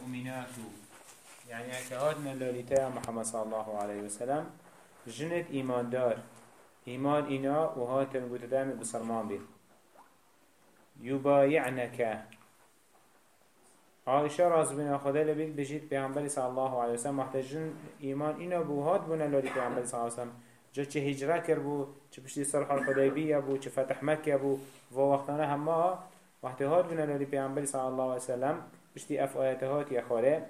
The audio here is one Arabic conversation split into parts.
المؤمنات. يعني كهاتنا اللوليتا محمد صلى الله عليه وسلم جنت إيمان دار. إيمان إنا وهاتن قتدام بصرمان بي يبايعنك عائشة راز بنا خدا لبيت بجيت بيعنبالي صلى الله عليه وسلم. محتاجين إيمان إنا بوهات بنا لولي بيعنبالي صلى الله عليه وسلم. جا چه هجره کر بو چه پشتی صلح الحدیبیه بو چه فتح مکه بو. و وقتانه همه وقتی هات بنا لولی پیامبری صلی الله علیه وسلم پشتی اف آیات هات یا خاره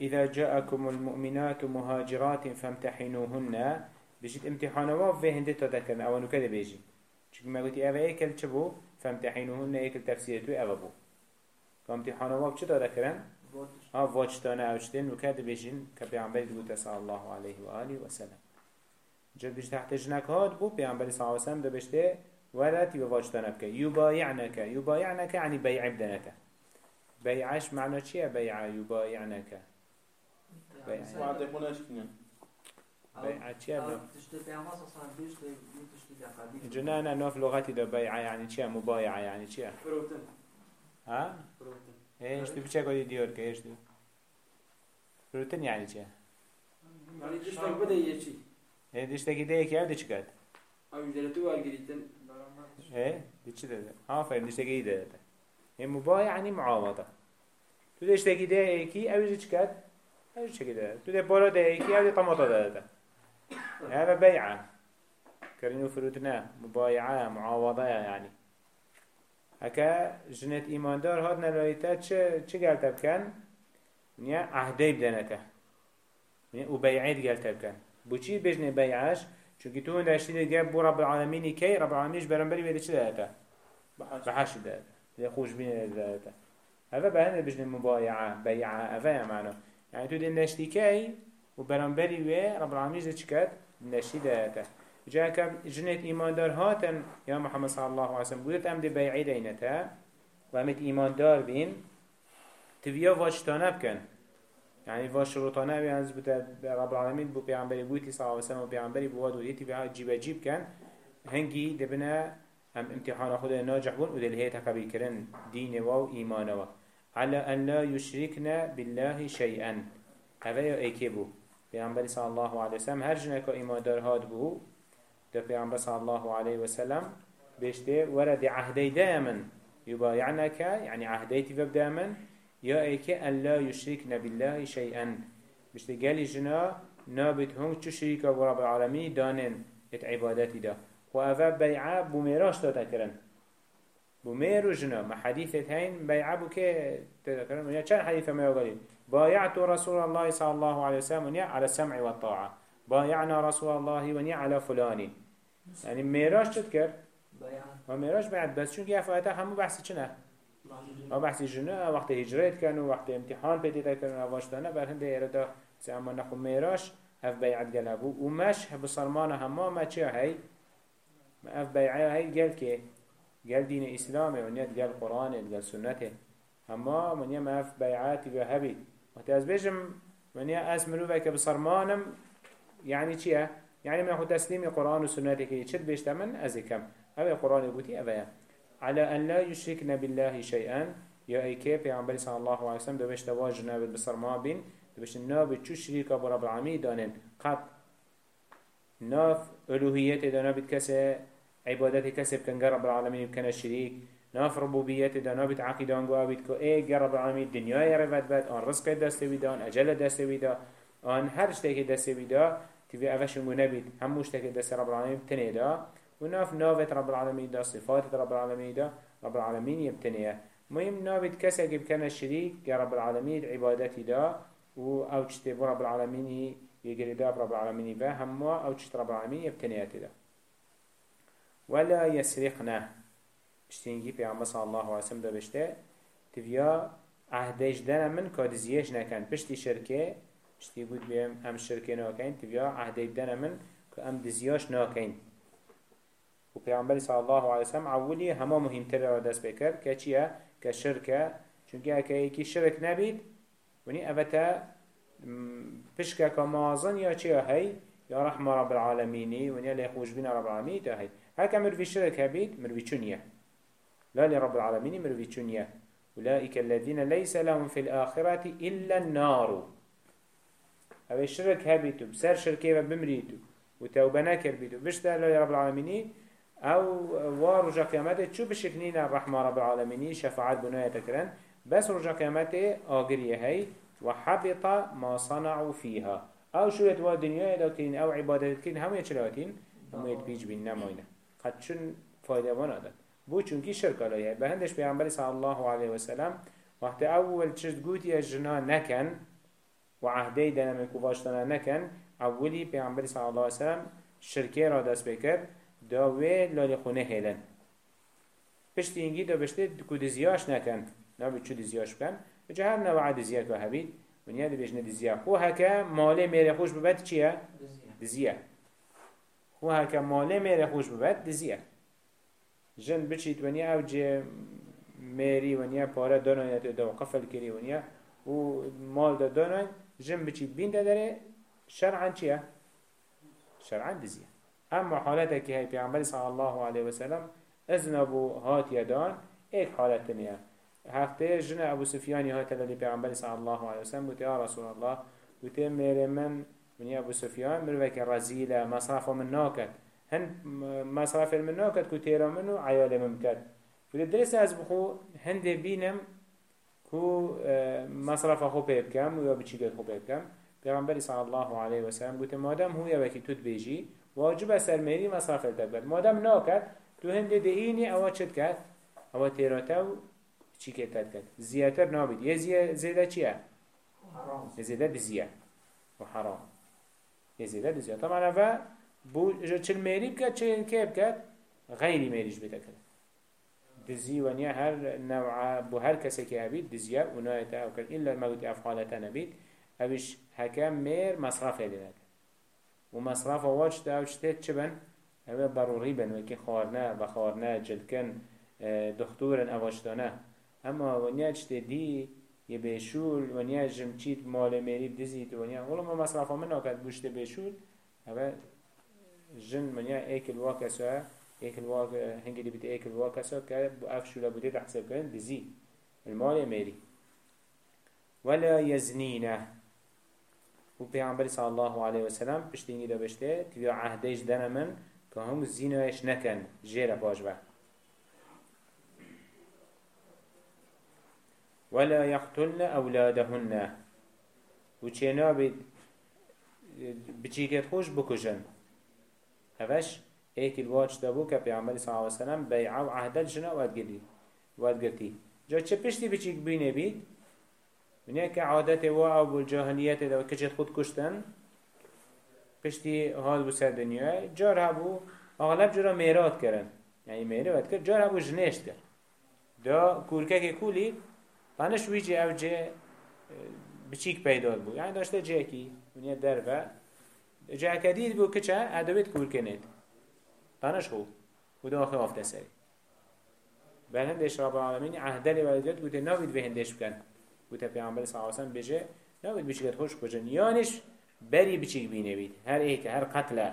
إذا جاءكم المؤمنات مهاجرات فامتحنوهن بجيت امتحانوا في هندت تذكرن أو كده بيجي چون ما قلت أبا إيكل چبو فامتحنوهن إيكل تفسيرتو أبا بو. فامتحانوا بچه تذكرن ها واجتانه اوشتن و كده بيجين كبيعنبري دقوت صلى الله عليه وآله وسلم جد بيش تحت جنك هاد بو بيعنبري صلى الله عليه وسلم ده بيشته ولد يواجتانه بك يبايعنك. يبايعنك يعني بيع بدنك بيعش معنى چيه بيع يبايعنك. بيع. بعد يقولش كنا. بيع جنانا نوف لغتي ده بيع يعني چيه مبايعة يعني فروتن ها؟ إيش تبي چه قولي ديور إيش تبي؟ روتن يعني چه يعني تشتاق بده يجي. إيه ديش تاكي ده يكي أو دي چكاد أو جلتو إيه دي چه ده ها فهم ديش تاكي ده ده إيه مبايع يعني معاوضة. تو تاكي ده يكي أو دي چكاد أو دي چكي ده تو ده بالا ده يكي أو دي طماطا ده ده هذا بيعة. كرينو فروتنا مبايعة معاوضة يعني. هكا جنت ایماندار هاد نلایتا چه چه گلت بکن؟ نیا عهده بدنته. نیا و بیعید گلت بکن بو چی بجنه بیعش؟ چونکه تو هندشتی دیگه بو رب العالمینی کی رب العالمینش برنبری بیده چه دهتا؟ بحش دهتا ده خوش بینه دهتا هذا بهنه بجنه مبايعة بيعة هذا معنى يعني تو دندشتی کی و وی رب العالمینش ده چکت؟ دندشتی دهتا جاك جنت إيمان دار هاتن يا محمد صلى الله عليه وسلم. قلت أم دي بيعي دينتا وامت إيمان دار بين. تبيا واجتانا بكن. يعني واش شروطانا بيانز بتا رب العالمين بو بيعنبري بوتي صلى الله عليه وسلم وبيعنبري بواد وديتي بيها جيب جيب كان هنجي دبنا هم امتحان خود ناجح بون ودل هيت هكا كرن دين و إيمان و. على أن لا يشركنا بالله شيئا هذا يا ايكيبو بيعنبري صلى الله عليه وسلم هر جنك إيمان دار هاد بو ده پیغمبر صلى الله عليه وسلم بيشته ورد عهدي دائما يبايعنك يعني عهديتي فبدائما يا ايك أن لا يشركن بالله شيئا. بيشته قالي جنا نابت هم تشريك رب العالمين دانن ات عبادتي ده وأفا بيعا بميراش تذكرن بميرو جنا ما حديثة هين بيعا بكي تذكرن يعني كان حديثة ما يقول بايعت رسول الله صلى الله عليه وسلم على السمع والطاعة بايعنا رسول الله ونيا على فلاني يعني ميراج شد کرد؟ و ميراج بعد بس که افایتا همو بحثی چنه أو بحثی جنه وقت هجرت کن و وقت امتحان پیدا کن و واشتانه بر هنده ایرادا سی اما نخو ميراج اف بیعت گل هبو و مش بصرمان همه ما چه هی؟ اف بیعه هی گل که گل دین اسلامه و نیت گل قرآنه گل سنته. همه من یم اف بیعاتی به هبی. وقت از بجم من یم از مروفه که بصرمانم يعني چیه؟ يعني من أخو تسليم القرآن وسنة كي يشد بيشت من؟ أزكم هذا القرآن يقولي أبايا على أن لا يشركنا بالله شيئا. يا أيكي بيعنبري صلى الله عليه وسلم؟ دو بيشت واجنا بالبصر ما بين دو بيشت ناب شو شريكة برب العالمين دانن؟ قط. ناف ألوهية دانا بتكسى عبادت كسب كان رب العالمين بكنا الشريك ناف ربوبية دانا بتعقيدان قوة بتكو إيه رب العالمين الدنيا يرفت بات آن رزق دست بيدا آن أجل دست بيدا آن هر شتيك دست بيدا تبي أفش منبيد هم مشتكي دس رب العالمين دا. وناف نافت رب العالمين دا صفات رب العالمين دا رب العالمين يبتنيه. مهم نافت كسا جب كان الشريك يا رب العالمين عبادتي دا و أو تشتبه رب العالمين يجري دا رب العالمين با هم أو تشت رب العالمين يبتنيه دا ولا يسرقنا اشتينجي في عم صلى الله وسلم دا بشته تبيا عهدش دنا من كادزيش نكن بشتي شركه شتی بود بیم ام شرکه ناکین تبیا عهده بدن من که ام دزیاش ناکین و پیامبر صلی الله علیه وسلم اولی همه مهمتر را دست بکر که چیه که شرکه چونکه اگه یکی شرک نبید ونی اوتا پشکه که مازن یا چیه هی یا رحمه رب العالمینی ونی لی خوش بین رب العالمینی تا هی هکا مروی شرک هبید مروی چونیه لا لرب العالمين مروي چونية أولئك الذين ليس لهم في الآخرة إلا النار. أو الشرك هبيتو بسر شركي وبمريتو وتوبة نكر بيتو بشتر يا رب العالمين أو وار رجا قيامته شو بشكنين الرحمة رب العالمين شفاعات بناية تكرن بس رجا قيامته آقرية هاي وحبط ما صنعوا فيها أو شو يتوا دنيا لكن أو عبادة كين هم يشلاتين هم يتبيج بين نماينة قد شن فايدة وأنا ده بو چونكي شرك عليه بهندش بيعنبري صلى الله عليه وسلم وقت أول چشت قوتي الجنا نكن وعهدي دنا من كواشتنا نكن أولي بيعنبري صلى الله عليه وسلم شركي را دست بكر داوه لالی خونه هیلن پشت اینگی دا بشته کو دزیاش نکن نبی چو دزیاش بکن بجا هر نوع دزیا که هبید ونیا دی بجنه دزیا خو هکا ماله میره خوش ببد چیه؟ دزیا خو هکا ماله میره خوش ببد دزیا جن بچید ونیا أو جه میری ونیا پاره دانایت دا قفل کری ونیا و مال دا دانای جن بچید بین دا داره شرعا چیه؟ شرعا دزیا أما حالتك هي پیغمبر صلى الله عليه وسلم اذن ابو هات يدان ايك حالت نيا هفته جن ابو سفيان هات لدي پیغمبر صلى الله عليه وسلم قلت يا رسول الله قلت ميري من من ابو سفيان مروك رزيلة مصرف من ناكت هن مصرف من كو تيرا منو عيال ممكت قلت درس از بخو هند بينم كو مصرف خو بيبكم ويا بچيكت خو بيبكم پیغمبر صلى الله عليه وسلم قلت مادام هو يوكي تود بيجي واجب سرميري مصرف الدبر مادام ناكت تو هند دهيني اوا چد كت اوا تيراتو چی کتت کت زیاتر نابید. یه زی زیده چیه؟ یه زیده دزیه و حرام. یه زیده دزیه طبعا اوه بو چل میری بکد چل که بکد غیری میریش بده کد دزی و نیا هر نوع بو هر کسی که هبید دزیه و نایت أو کرد إلا الموت افعالتا نبید اوش حکم میر مصرف هلیند و مصرف واج دا اوش تید چه بن؟ اوه ضروری بن وکی خارنه و خارنه جلکن دکتورن اواشتانه اما ونیا چته دی یه بشول ونیا جمچیت مال میری بدزید ونیا ولی ما مصرف من نکرد بوشته بشول اما جن ونیا ایکل واکسا ایکل واک هنگی بیت ایکل واکسا که بو افشولا بوده تحسب کردن دزی المال میری ولا يزنينه و پیامبر صلی الله علیه و سلم پشتینی دا بشته تبیا عهدش دنمن که هم زینایش نکن جیر باش به ولا يقتلن أولادهن وچينا بيت بچيكت خوش بكجن هفش ايك الواج دابو كا پیغمبر صلى الله عليه وسلم بيعا و عهد الجنا وادگري وادگرتي جا چه پشتی بچيك بينه بيت من يك عادت و او بالجاهليت دا كجت خود كشتن پشتی حال بو سر دنیا جار هبو اغلب جرا میرات کرن یعنی میرات کرد جار هبو جنشت کرد دا کورکه که کولی پنش ویجی او جه بچیک پیدا بو یعنی داشته جه کی ونیا در و جه کدید بو کچه ادویت کور کنید پنش خو و دا آخه آفته سری بل هندش رب العالمین عهده لی ولدیت گوته نوید به هندش بکن گوته پیامبر صلی اللہ علیہ وسلم بجه نوید بچیکت خوش کجن یانش بری بچیک بینه بید هر ایک هر قتله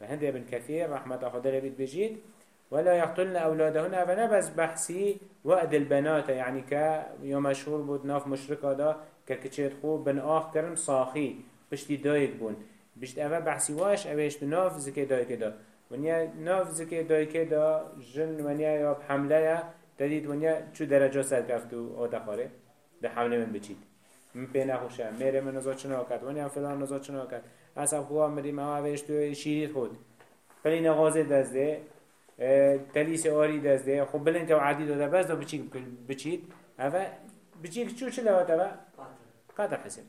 و هنده ابن کثیر رحمت خدا لبید بجید ولا يقتلن أولادهن فنبز بحثي وقد البنات يعني ك يوم مشهور بود ناف مشركة دا ككتشيت خو بن آخ كرن صاخي بشتي دايك بون بشت أفا بحثي واش أفاش ناف زكي دايك دا ونيا ناف زكي دايك دا جن ونيا ياب حملة تدید ونیا چه درجه سد گفت و آتا خاره؟ ده حمله من بچید. من پی نخوشه میره من نزا چنا کرد. ونیا فلان نزا چنا کرد. اصلا خواه میری ما اوش تو شیرید خود. پلی نغازه دزده. تلیس آری دزده. خب بلند که عادی داده. بس دو بچید بچید. اوه بچید چو چه دوات اوه قطر حسیب.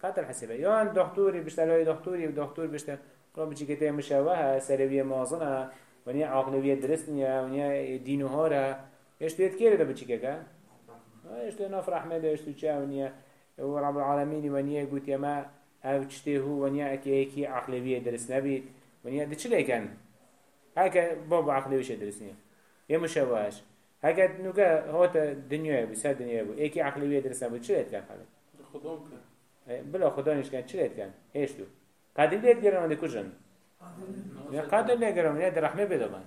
قطر حسیبه یا دکتوری لای دکتری دکتوری دکتور بشه. قرار خب بچی که تیمشه و سروی مازنا. ونیا عقلویت درست نیا ونیا دینو ها را إيش تيت كيري ده بتشيكا كا إيش تو نفر احمد إيش تو چا ونیا و رب العالمین ونیا قلت يا ما أو چته هو ونیا اكي اكي عقلویت درست نبید ونیا ده چه لیکن هكا بابا عقلي وش درسني يا مشوهش هكا نوكا هوت دنيا بو سر دنيا بو ايكي عقلي درسنا بو چلت كان خالد خدام كان بلا خدا نش كان چلت كان هيش تو گران دي كجن يا قادل ليت گران يا رحمه بدمان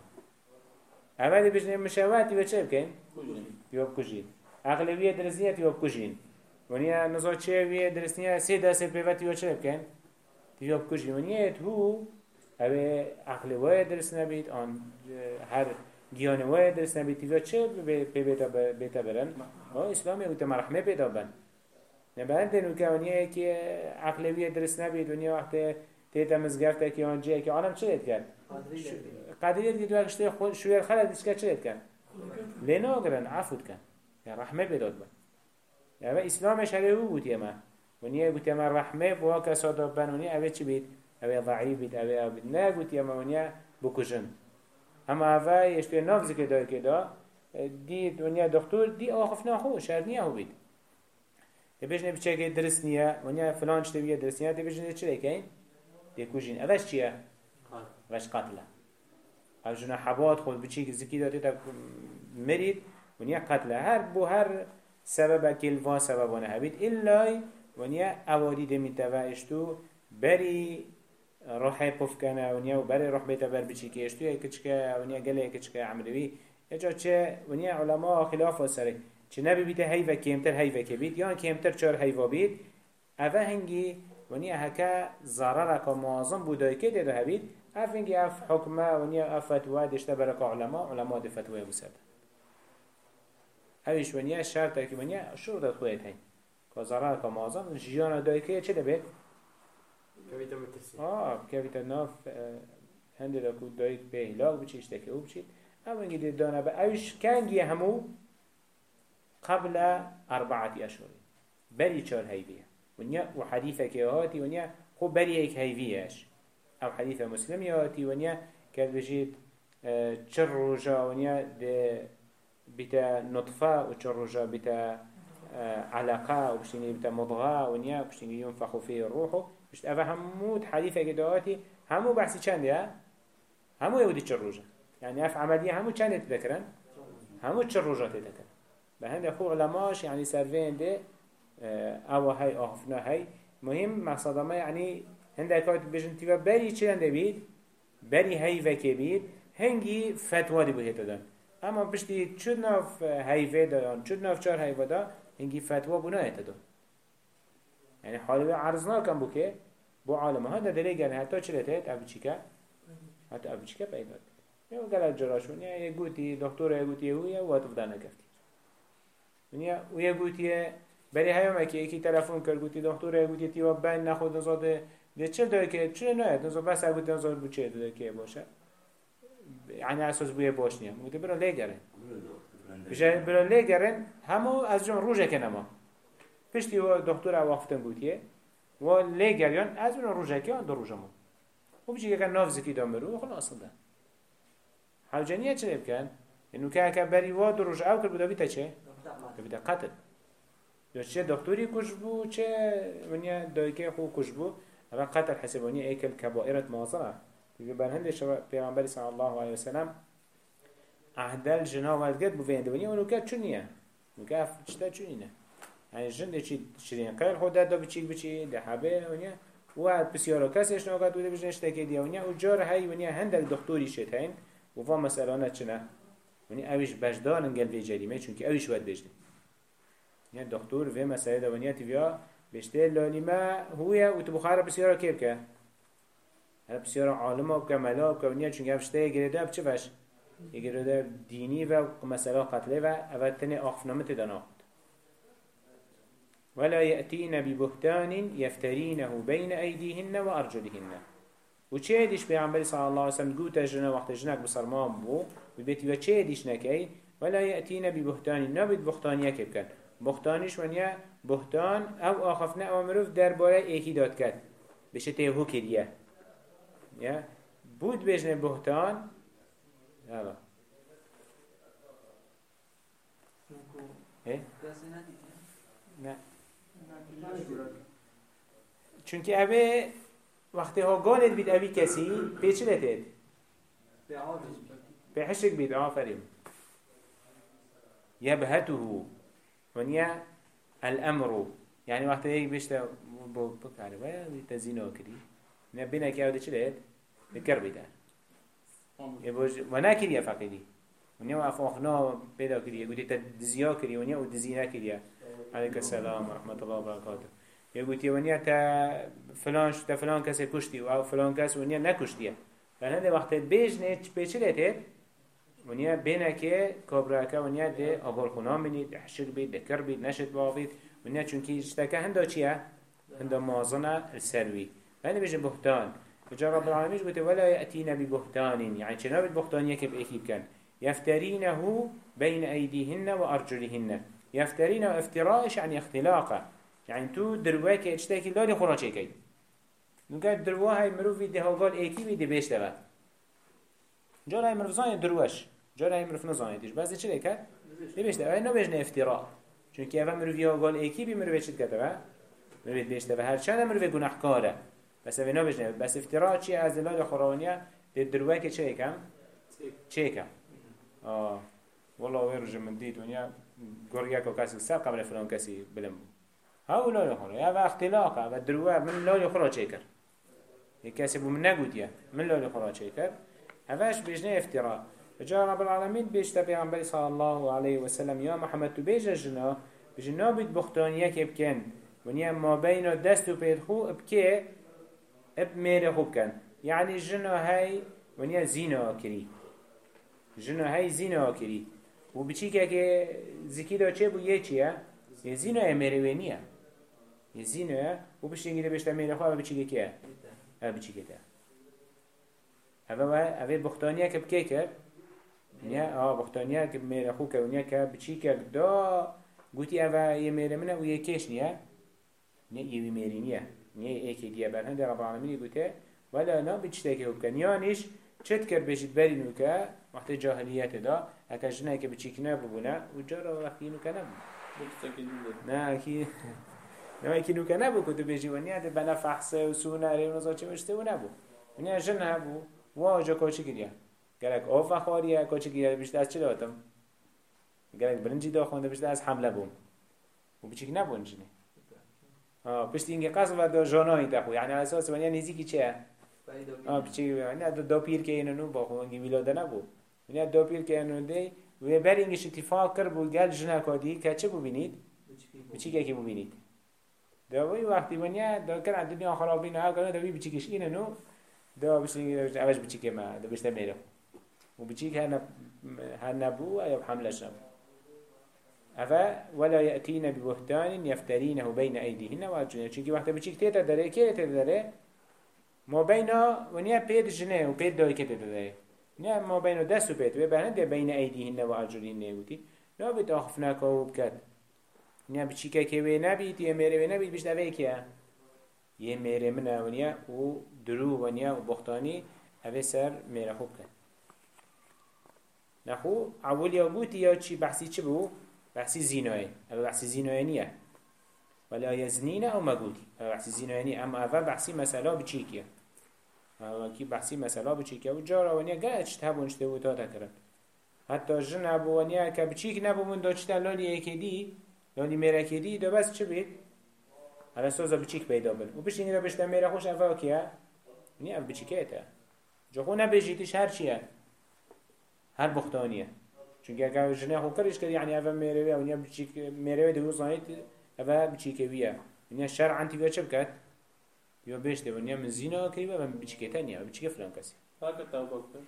اولی بجنه مشاواتی و چه بکن؟ کجیم تیوب کجین اغلبیه درست نیه تیوب کجین ونیا نزا چه ویه درست نیه سه دست پیوه تیوب چه بکن؟ تیوب کجین ونیا تو اوه اغلبیه درست نبید آن هر گیانوه درست نبید تیوب چه پی بیتا بیتا برن؟ آه اسلامی گوته مرحمه پیدا بن نبرد نو که ونیا که اغلبیه درست نبید ونیا وقت تيتا که آن وانجي که آنم چه يد كان قدرية دي دواك خود شویر خلق ديش که چه دید كان لینا اقرن عفو کن یا رحمه بداد بند اسلامش شده او بود يما ونيا بود يما کسا داد بند و نیه اوه چی بید؟ اوه ضعيف بید اوه نه بيت نا بود و نیه بکشن. اما اوه يشتوه که دا دید دی دنیا دکتر دی آخف نخو شر نیا هو بید. تبیش نبیشه که درس نیا نیه فلان چه بیا درس نیا تبیش نبیشه چه کشین اوش چیه اوش قتله أو جنا حبات خود که زکی داده تا مرید ونیا قتله هر بو هر سبب کل وان سببانه هبید إلا ونیا اوادی دمی تواشتو بری روح پف کنه ونیا و بری روح بیتا بر یک کچکه ونیا گله یک کچکه عمروی. اجا چه ونیا علماء خلاف سره چه بیتا هیوه کمتر هیوه که بید یا کمتر چار هیوه بید اوه هنگی ونیا هکا ضرر که معظم بودای که دیده هبید اف هنگی اف حکمه ونیا اف فتوه دشته برک علماء علماء ده فتوه بسد اویش ونیا شرطه که ونیا شروط خودت هی که ضرر که معظم جیان دای که چه دبید؟ کمیتا مترسی آه كيف ناف هندي لكو دايت به هلاك بچي اشتكي أو بچي أو انجي دي دانا با اوش كانجي همو قبل أربعة أشهر بري چار هيفية ونيا وحديثة كيهاتي ونيا خو بري ايك هيفيش أو حديثة مسلم يهاتي ونيا كاد بجيت آه، چر روجا ونيا بتا نطفة وچر روجا بتا آه، علاقة وبشتيني بتا مضغة ونيا وبشتيني ينفخ فيه الروح بشت أفا همود حديثة كدواتي همو بحثي چند يا همو يودي چر روجا. يعني أف عملية همو چند تذكرن؟ همو چر روجا تذكرن. بهند أخو علماش يعني سرفين ده او هاي آفنا هاي مهم مصدما يعني یعنی هندك كات بيجن تيوا بري چه هنده بید؟ بری هاي وکی بید. هنگی فتوه دی بهت دادن. اما پشتی چودناف هاي وي دادن چودناف چار هاي ودا هنگی فتوا بنا هت دادن. یعنی حالي عرضنا کن بو که بو عالم هذا دلي گن حتى چلت هت ابو چيكا حتى که چيكا پیدا يا گلا جراشون يا گوتي دکتور یه گوتي هو يا وقت بدنا گفت يا و يا هاي ما كي كي تلفون كر قلت دكتور يقولي تي وبين ناخذ نزاد ده چه داره که چه نه نزاد بس قلت نزاد بو چه داره که باشه. يعني اساس بوی باش نیم گفت برو لگرن. بشه برو لگرن. همو از جون روزه کنما پشتی و دکتر وقتن گوتیه. و لگریان از اون روزه که آن دو روزه مون. و بچی که ناف زکی دام برو خلاص ده حوجانیه چه بکن؟ اینو که اگه بری و دو روز او کرد بودا بیتا چه؟ بیتا قتل. یا چه دکتری کش بو چه ونیا دایکه خو کش بو اما قتل حسبانی ایکل کبائرت معاصره دیگه بر هنده شما پیغمبری صلی الله علیه وسلم عهدل جنا ولگت بو وینده ونیا اونو که چونیه اونو که چتا چونینه يعني جن چی شرين قال خود دا بچی بچی ده حبه ونیا و بسیارا کسش ناقد بوده بجنش تکی دی ونیا و جار هی ونیا هندل دکتوری شد هین و فا مسئله نه چنه ونیا اویش بجدان انگل وی جریمه چون که اویش ود بجده ونیا دکتور و مسئله دا ونیا تیویا بشته لالیما هویا و تو بخاره بسیارا کیب که هر بسیارا عالم و کملا و ونیا چون که افشته گریده بچه وش يجرد ديني و مسألة قتلة و أفتني أخفنامة دنا ولا يأتين ببهتان يفترينه بين أيديهن وأرجلهن دیش پیامبر صلی الله علیه و سلم گوت جنا وقت جنک بسرمان بو؟ و بیتی و چه دیش نکی؟ ولا یأتینا ببهتان نبید بهتانیه که بکن بهتانیش ونیا بهتان او آخفنا او مروف درباره ایکی داد کرد. بشه تیهو کریه یا بود بجنه بهتان يلا ايه نه. چونکه اوه وقتی ها گالت بید اوی کسی پیچه لتید به حشک بید. آفرین. يبهته ونيا الأمر. يعني وقت هيك بيشتا بكاري؟ ويا تزينو كري نبينا كي أودي شلت بكربي ده يبوج وناكر يا فقيدي. ونیا و افاقنا پیدا کریه گوتی تا دزیا کریه ونیا و دزی نکریه علیک السلام و رحمت الله و برکاته یه گوتی ونیا تا فلان تا فلان کسی کشتی. و أو فلان کس ونیا نکشتیه. لأن وقت بيجنه بيشلته ونیا بینه که کابرا که ونیا ده آبار خونام بینید حشر بید دکر بید نشد باید ونیا چونکی اشتکه هنده چیه؟ هنده مازنه السروی. فهنده بيجن بهتان. فجاء رب العالمين قلت ولا يأتينا ببهتان يعني شنو بالبهتان يكب إكيب كان يفترينه بين أيديهن وأرجلهن يفترينه افتراء يعني اختلاقه يعني تو درواك اشتاكي لاري خراجي كي نقول دروا هاي مروفي ده قال ايكي بيدي بيش تبا جارا هاي مروف زاني دروش نزاني تيش بس چه لكت؟ دي بيش تبا هاي بيجن افتراء چونك اول مروفي قال ايكي بي مروفي چه كتبا مروفي بيش تبا هر چند بس اوه نبجنه بس افتراء چی از دلال خورانیه ده دروه که چه کم؟ چه کم؟ آه من ديت ونيا قرية كاسي ساب قبل فلان كاسي بلم هاو لا يخرج يا اختلاقه بدروا من لا يخرج شيكر يكاسب من نقود يا من لا يخرج شيكر هفاش بيجنا افتراء جاء رب العالمين بيش تبي عن صلى الله عليه وسلم يا محمد تبيج جنا بجنا بيت بختانية كبكن ونيا ما بين دست وبيدخو بكي اب ميري خوب كان يعني جنا هاي ونيا زينة كري جنا هاي زينة كري وبچی که که زکی دا چه بو یه چیه؟ یه زینه مروینیه یه زینه و بشتی اینگه بشتا میره خواه بچی که که؟ ها بچی که ده اوه بختانیه که بکی کرد نیا آه بختانیه که میره خو که ونیا که بچی که دا گوتی اوه یه میره منه و یه کش نیه نه یه میری نیه نیه ایکی دیه برهنده رب العالمینی گوته ولا نا بچتا که بکن چت کرد بشید برینو که وقت جاهلیت دا. اکا جنه که بچیک نبونه و جارا وقتی نو که نبونه نه اکی نه اکی نو که نبو کدو بجی و نیاد بنا فحصه و سونه ری و نزا چه مشته و نبو و نیاد جنه هبو و آجا گرک آف خاریه کاچی گریا بیشتر از چه داتم گرک برنجی دا خونده بیشتر از حمله بوم و بچیک نبون جنه آه پشت اینکه قصد و دا جانایی تخو یعنی أساس ونیا نزیکی چه آه بچی یعنی دو پیر که اینو نو با خونگی ویلاده نبو من دو پیر که انو دی و بر اینگش اتفاق کر بو گل جنا کادی که چه ببینید بچی که کی ببینید دوی وقتی منیا دا کن دنیا خرابی نه کنه دوی بچی کش اینه نو دا بچی اوش بچی که ما دا بشته میره و بچی که هن هن نبو یا بحملش نبو أفا ولا يأتين ببهتان يفترينه بين أيديهن. وأرجلهن چونكي وقت بچيك تيتا داره كي تيتا داره ما بين ونيا بيد جنه و بيد داي كي تيتا داره نه ما بین دست و پیت و برهنده بین ایدیهن و ارجلهن نگوتی نه بیت آخف نکاو بکد نه وی نبید یه میره وی نبید بیشتر وی که یه میره منه و نیا و درو و نیا و بختانی اوه سر میره خوب کن نخو خب، اول یا گوتی یا چی؟ بحثی چی بو بحثی زینایه اما بحثی زینایه نیه. ولا یزنین او مگوتی بحثی زینایی، نیه. اما اول بحثی مسئله بچی که اما کی بحثی مسئله بچی که و جارا و گره چی اجتب و دو تا تکرد حتی جن ابو و بچی که نبو من دا چی لالی اکیدی لالی دی دو بس چی بید؟ حالا سوزا بچیک پیدا بل و پیش اینی را بشتن میره خوش اول کیه نیه بچیکه تا؟ جو خونه بجیتش هر چیه هر بختانیه. چون اگر جنه خو کرش کرد یعنی افا میره و ونیا بچی میره و دو زانید افا بچی که ویه ونیا شرعا تیویا چه بکد؟ یا بهش ونیا من زینا کری و من بچکه تنیا بچکه فلان کسی هاك توبه كن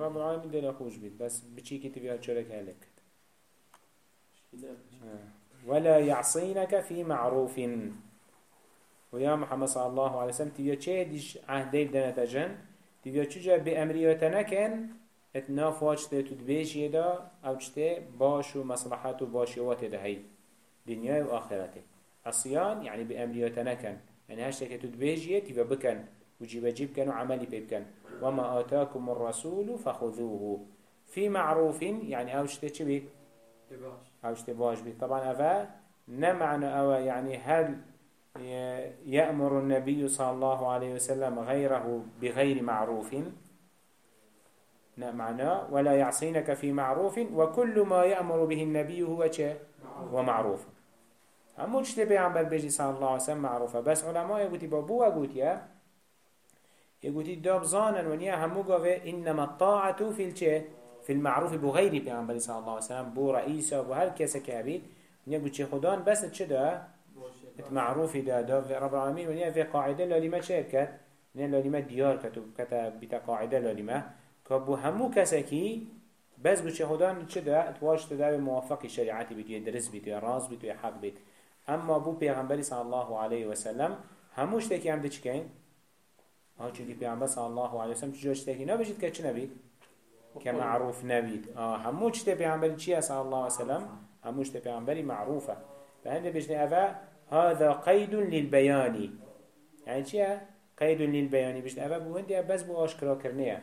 رب العالمین دل خوش بید. بس بچکه تبیا چرک هلک. ولا يعصينك في معروف ويا محمد صلى الله عليه وسلم چه ديش عهدي بدنا تجن تبيا چجا بأمريتنا كان اتناف واجته تدبيش يدا أو چته باش و مصلحات و باشيوات ده هي دنيا و آخرته. عصيان يعني بأمريتنا كان يعني هاشتك تدبيجيه تبا بكن وجيب جيب كان وعملي بيبكن وما آتاكم الرسول فخذوه. في معروف يعني اوشته چه بي اوشته باش بي طبعا افا نمعنا أو يعني هل يأمر النبي صلى الله عليه وسلم غيره بغير معروف. معناه ولا يعصينك في معروف وكل ما يأمر به النبي هو ومعروف همون چه پیامبر بجی صلی الله علیه وسلم معروفه؟ بس علما یگوتی با بو اگوتیه یگوتی داب زانن و نیا همو گاوه انما الطاعتو فی الچه في المعروف بغير پیغمبر صلى الله عليه وسلم بو رئيس بو هر هبید. ونیا گو چه خدان؟ بس چه ده معروف ده ده رب العالمين ونیا في قاعدة لالما کد ونیا لالما دیار کتو کتا بیتا قاعدة لالما که بو همو کی بس چه خدان چه ده؟ اتواش ده موافق شریعتی بید یا درس بید یا راز بید یا حق بید اما بو پیغمبر صلى الله عليه وسلم هموش تکی هم ده چکین ها چونکی پیغمبر صلی الله علیه وسلم چجاش تکی نبیشید که چه نبید؟ که معروف نبید. آه همو چه پیغمبری چیه صلی الله علیه وسلم همو چه پیغمبری معروفه. به هنده بجنه اوه هذا قید للبیانی يعني چیه قید للبیانی بجنه اوه بو هنده بس بو آشکرا کرنه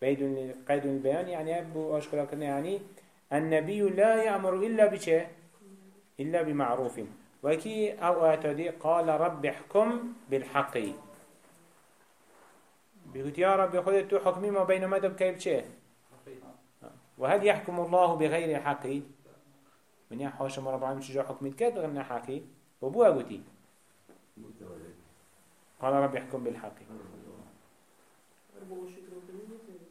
قید قید للبیان يعني بو آشکرا کرنه يعني النبي لا يأمر إلا بچه؟ إلا بمعروف. وكي أو آتدي قال رب احكم بالحق. بيقول يا رب خذ تو حكمي ما بين مدى بكيف شيء وهل يحكم الله بغير حق من يا حاشا رب العالمين شجاع حكمي كاد غير حقي وبوها قوتي قال رب يحكم بالحق.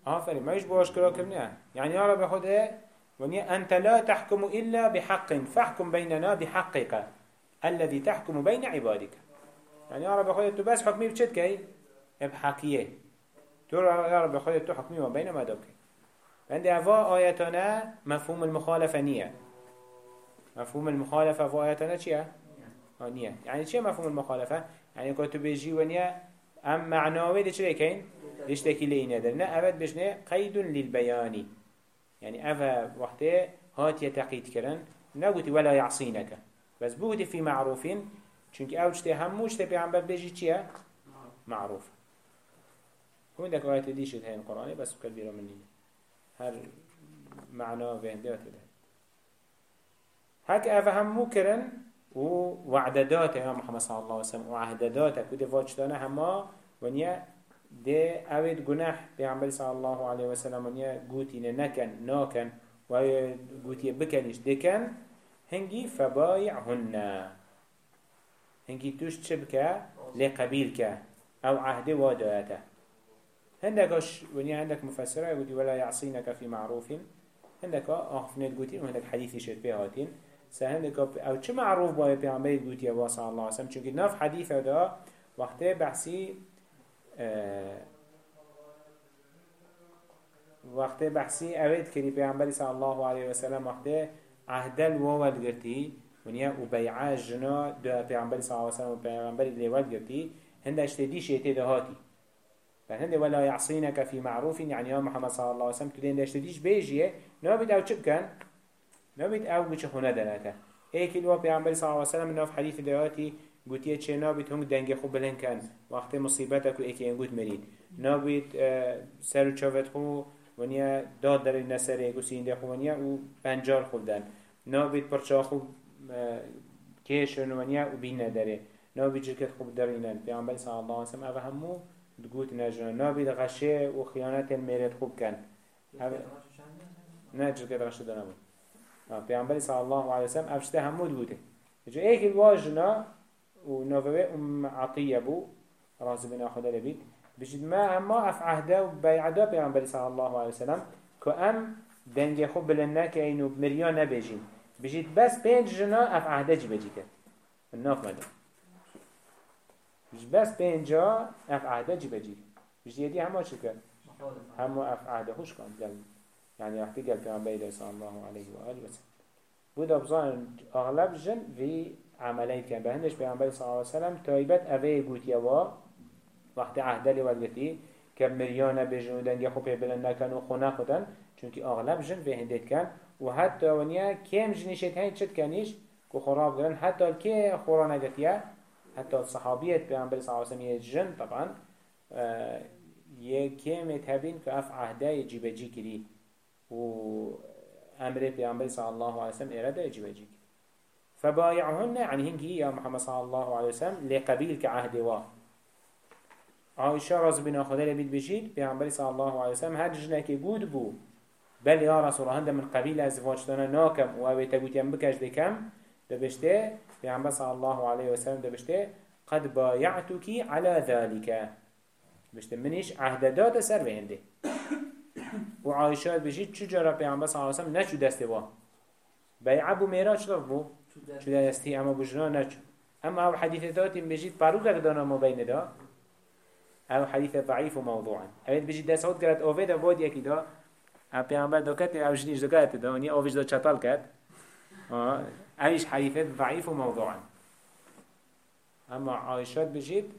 آفرين ما يشبه أشكرا كرنيا يعني يا رب خذ ونيا أنت لا تحكم إلا بحق. فاحكم بيننا بحقك. الذي تحكم بين عبادك. يعني يا رب خذ تو بس حكمي بشد كي؟ بحقيه تو يا رب خذ تو حكمي ما بين ما دوكي. عند أفا آياتنا مفهوم المخالفة نية. مفهوم المخالفة في آياتنا چيا؟ نية يعني چيا مفهوم المخالفة؟ يعني كنت بيجي ونيا أم معناوي دي چلي كين؟ ليش تكي لي ندر نا أبد بجنه قيد للبياني يعني أفا وقته هات يتقيد كرن نقولي ولا يعصينك بس بوتي في معروفين چونك أو چته هموش تبي عم بيجي چيا؟ معروف. هندك آيات دي شد هاي القرآن بس كالبيرا مني هر معنى فهندات ده هك أفهم مكرن ووعددات يا محمد صلى الله عليه وسلم وعهددات كده فاجتنا هما ونيا ده أود جناح بيعمل صلى الله عليه وسلم ونيا قوتي نكن ناكن وقوتي بكنش دكن هنجي فبايعهن هنجي توش تشبكة لقبيلك أو عهد واداته هندكش ونيا عندك مفسرة يقول ولا يعصينك في معروف هندك آخفنت قوتين وهندك حديثي شد بهاتين سهندك أو چه معروف باي بيعمل قوتي أبا صلى الله عليه وسلم چونك ناف حديثة دا وقت بحثي آه وقت بحثي أويد كري بيعمل صلى الله عليه وسلم وقت عهد الوالد قرتي ونيا وبيعا جنا دا بيعمل صلى الله عليه وسلم وبيعمل اللي والد قرتي هندش تديش يتي دهاتي فهند ولا يعصينك في معروف يعني يا محمد صلى الله عليه وسلم تدين داشت ديش بيجيه نابد أو چه نابد أو بچه خونه دناته ايك الوا پیغمبر صلى الله عليه وسلم ناف حديث دواتي گوتیه چه نابید هم دنگ خوب بلند کن. وقت مصیبت کو ایکی انگوت مرید نابید سر و چاوت خو ونیا داد در نسره گو سینده خو ونیا و پنجار خوب دن. نابید پرچا خوب کشن ونیا و بین نداره نابید جرکت خوب در اینن. پیغمبر صلی الله علیه وسلم أو همو تقول نجنا نابي غشه وخيانات الميرد خوب كان نجر كده غشه ده نبود پیامبر صلی الله علیه وسلم افشته همود بوده. جو ایک الواجنا و ام عطیه بو راضی بنا خدا لبید بجد ما اما اف عهده و بیعده پیامبر صلی الله علیه وسلم که ام دنگ خوب بلنه که اینو نبیجین بجد بس پنج جنا اف عهده جی بجی کرد؟ الناف مده مش بس بينجا اف عهده جي بجي مش يدي هما شو كان هما اف عهده خوش كان قال يعني وقتی قال پیامبر صلى الله عليه وآله وسلم. بود ابزان أغلب جن في عملي كان بهندش پیامبر صلى الله عليه وسلم تايبت اوه گوت يوا وقت عهده لولگتی که مریانه بجن و دنگه خوب بلن نکن و خونه خودن. چونکی أغلب جن في هندت كان و حتی ونیا کم هاي چت کنیش که خراب گرن حتی که خورا حتى الصحابية بيعنبر صلى الله عليه وسلم يجن طبعا آه يكيم تبين كأف عهده يجيب جي كري و أمره بيعنبر صلى الله عليه وسلم يجيب جي فبايعهن يعني هنجي يا محمد صلى الله عليه وسلم لقبيل كعهد وا. عائشة رضي بن خدا لبيت بجيد بيعنبر صلى الله عليه وسلم هاد جنك بود بو بل يا رسول الله من قبيل ازواج دانا ناكم و اوه تبوت ينبكش دكم دبشته پیامبر صلی الله علیه و سلم دبشته قد بایعتکی على ذلك بشته منش عهد داد سر بهنده و عایشات بجید چو جرا پیامبر صلی الله علیه و نچو دست با؟ بیع بو میرا چرا بو؟ چو دستی اما بجنا نچو. اما أو حدیث داتی بجید پروک دانا ما بین دا؟ أو حديث ضعيف وموضوعا اوید بجید دست هات کرد اوید بود یکی دا؟ أو پیامبر دا کت أو جنیش دا کت دا؟ ونیا اویش دا چطال کت؟ اویش حديث ضعيف وموضوعا اما عایشات بجید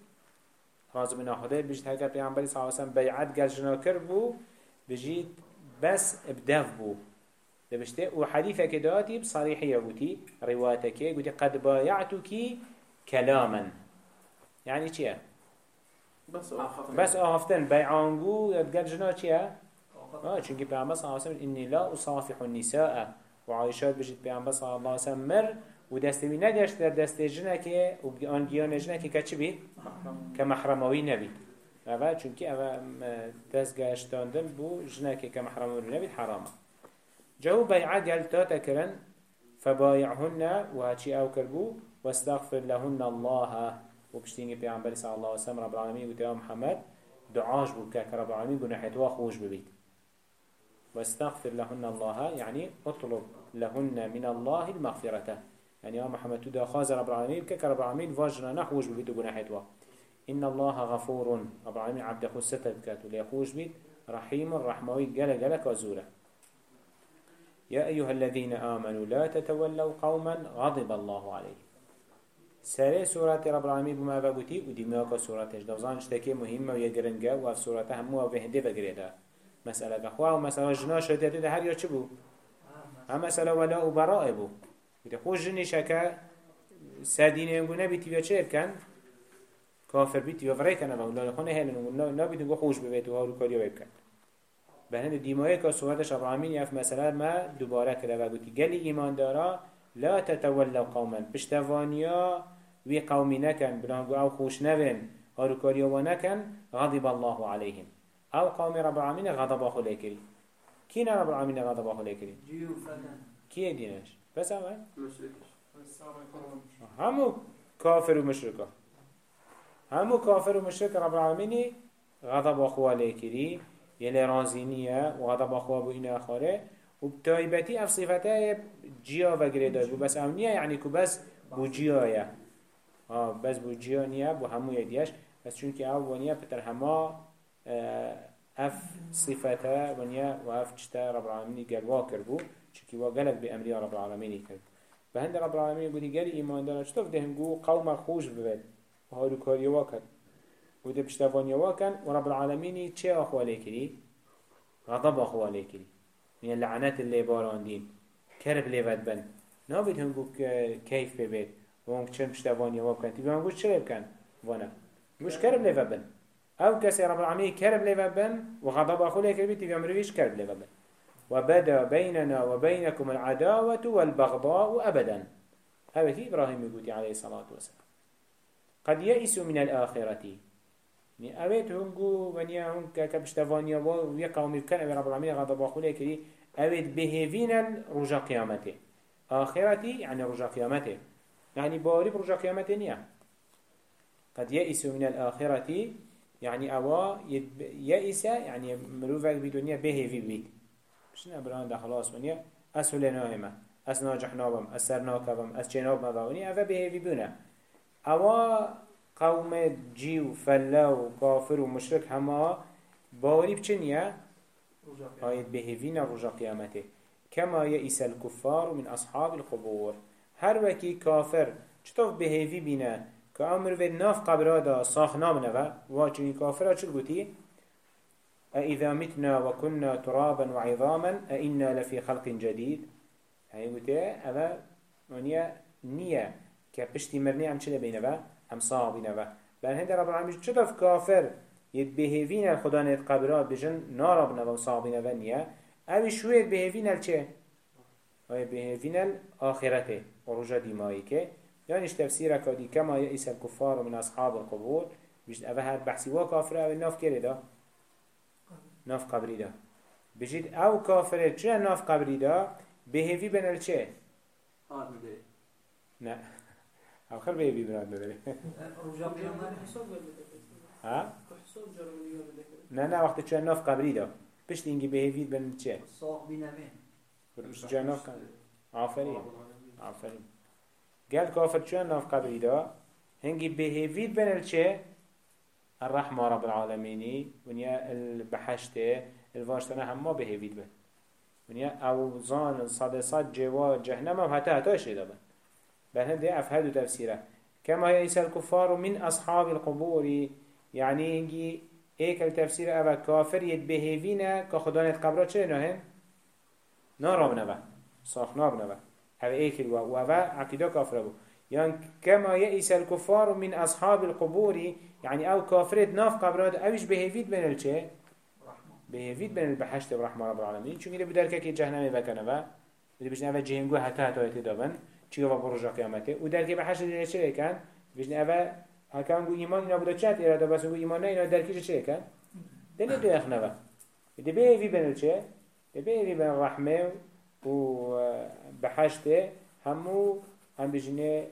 راز من خدای بجید هکر پیامبری صلی الله علیه و سلم بیعت گل کر بو بجید بس ابداف بو. دبشته و حديثة كداتي بصريحية قوتي رواتك قوتي قد بايعتك كلاما. يعني چيه بس آخفتن بس آهفتن بيعانقو يتقال جنا چيه آه چونكي پیغمبر صلى الله عليه وسلم إني لا أصافح النساء. وعائشات بجد پیغمبر صلى الله عليه وسلم مر. ودستوي نگشت در دست جنكي وآن گيان جنكي كچ بيت كمحرموي نبي اول چونكي اول دست گشتاندن بو جنكي كمحرموي نبي حرامه جو بيعة قال تاتا كرن فبايعهن وهاتشي أو كربو واستغفر لهن الله وبشتيني بيعنبري صلى الله عليه وسلم رب العالمين قلت محمد دعاش بك رب العالمين قلنا حيتوا خوش ببيت واستغفر لهن الله يعني اطلب لهن من الله المغفرة يعني يا محمد تدا خاز رب العالمين بك رب العالمين واجنا نخوش ببيت وقلنا حيتوا إن الله غفور. رب العالمين عبد خوش ستة بكات وليخوش بيت رحيم رحموي قال قال كازورة يا أيها الذين آمنوا لا تتولوا قوما غضب الله عليه سره سورة رب العالمين بما بقولتي ودماغ سورة دوزان اشتكي مهمة ويجرنجا وف سورة هم وفهده بقريدا مسألة أخوة ومسألة جنا شديدة ده هر يشبو هم مسألة ولا وبراء بو. إذا خوش جني شكا سادين ينقول نبي تبي شيء كان كافر بيت يفرق أنا بقول لا خونه هلا نبي تقول خوش ببيت وهارو كاريو بيكن به هند دیمایه که صورتش ابراهیمی یف مثلا ما دوباره کرده و گوتی گلی ایمان دارا لا تتولوا قوما. پشتوانیا وی قومی نکن بلانگو أو خوش نوین هارو کاریا و نکن غضب الله عليهم أو قوم رب العالمین غضب لیکری کی نه رب العالمین غضب جيو فتن کیه دینش؟ بس اول مشركش همو كافر ومشركة همو كافر ومشرك رب العالمين غضب أخوة ليكري يلي رازينية وغضب أخوة بو إنا أخاره وبتايبتي أف صفتها جيا بو بس أمنية يعني بس بو آه بس بو جيا نيا بو همو يديش بس چونك أو ونيا بتر هما أف صفتها ونيا وأف جتا رب العالمين قال واكر بو چونك وقالك بأمريا رب العالمين كرد فهند رب العالمين يقول قال إيمان دانا شتوف دهن قو قوم خوش ببد وهارو كاري واكر وده بشتفانيا واكن ورب العالمين چه أخوة ليكري؟ غضب أخوة ليكري. من اللعنات اللي باران دين. كرب ليفت بن. نابد هنگو كيف ببيت وهنگ چن بشتفانيا واكن تبي هنگو چه بكن وأنا مش كرب ليفت بن. أو كسي رب العالمين كرب ليفت بن وغضب أخوة ليكري تبي امرويش كرب ليفت بن. وبدا بيننا وبينكم العداوة والبغضاء أبدا. هذا إبراهيم يقول عليه الصلاة والسلام. قد يئسوا من الآخرة. نی اوید هنگو ونیا هنگ که کبشتوانیا و وی قومی بکن اوی رب العالمین غضب آخوله کری اوید بهوینن رجا قیامته آخرتی يعني رجا قيامته. يعني باري برجا قيامته نيا. قد يئسوا من الآخرة يعني أوا يئس يعني مروفك بدنيا به في بيت مش نبران ده خلاص ونيا أسهل ناهمة أس ناجح نابم أس سر ناكبم أس جناب مباوني أفا به في بنا أوا قوم جيو فلا وكافر ومشرك هما باوري بچنيا آيات بهفين رجا قيامته كما يئس الكفار من أصحاب القبور. هر وكي كافر چطف بهفي بينا كأمر في ناف قبرادا صاخ نامنا واجني كافر چل قوتي أإذا متنا وكنا ترابا وعظاما أإنا لفي خلق جديد هاي قوتي أما ونيا نية که پشتی مرنی هم چه بینه هم صحابینه بینه بر هنده رب العالمین چه دف کافر یه بهوین خدا نت قبرات بجن نارب نبا و صحابینه و نیه. اوی شوید بهوین ال چه؟ اوی بهوین ال آخرته. و رجا دیمایی که. یعنیش تفسیر کادی کما کفار و من اصحاب القبور بجد اوه هر بحثی و کافر اوی ناف کرده ناف قبری دا. بجید او کافره چه ناف قبری دا؟ بهوی بنال چه؟ نه. أو خير قيامت حساب ولا ها؟ نه نه وقتی چه ناف قبری دا. پشت اینگی بهوید بن چه؟ ساق بینمین بروش جا ناف کن آفرین. آفرین. قال كافر چون ناف قبری دا. هنگی بهوید بن چه؟ الرحمة رب العالمين ونيا البحشته الواشتنا هم ما بهوید بن. ونيا أو زان صد صد جوا جهنم و حتى حتى شده بن. بل هنده افهد تفسيره. كما يئس الكفار من أصحاب القبور يعني هنجي إيك التفسير أبا كافر يتبهيفينا كخدانة قبرات چه نهن؟ نارا بنبا صاخنا بنبا هذا إيك الوا وهذا عقيدة كافر بو. يعني كما يئس الكفار من أصحاب القبور يعني أو كافرت ناف قبرات أوش بهيفيد بين الچه؟ بهيفيد بين البحشت برحمة رب العالمين چون يلي بدركه كي جهنم بكنبا بدي بجنا جهنگو حتى حتى يتدابن چی و برو قیامته و در که به حشر دیگه چه کن؟ بجن اوه هکان گو ایمان اینا بوده چت اراده بس گو ایمان نه اینا در کی چه کن؟ دل دو اخ نوا ده به وی بن چه؟ ده به وی بن رحمه و بحشته همو هم بجنه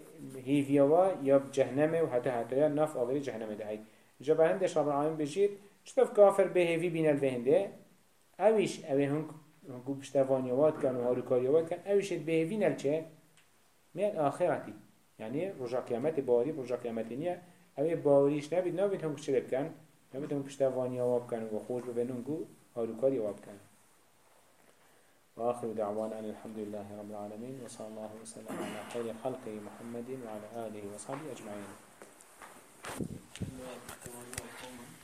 هیویوا یا جهنم و حتی حتی نف آوری جهنم ده هی جا به هندش رب العالمین بجید چطور کافر به هیوی بین الوهنده اویش اوه هنگ هنگو پشتوانیوات کن و هاروکاریوات کن. اویش به هیوی نل چه؟ من آخرتی یعنی رجا قیامت باری رجا قیامت نیه اوه باریش نبید نبید هم چه بکن نبید هم پشتوانی آواب کن و خوش ببینون گو هاروکاری آواب کن وآخر دعوانا أن الحمد لله رب العالمين وصلى الله وسلم على خير خلقه محمد وعلى آله وصحبه أجمعين.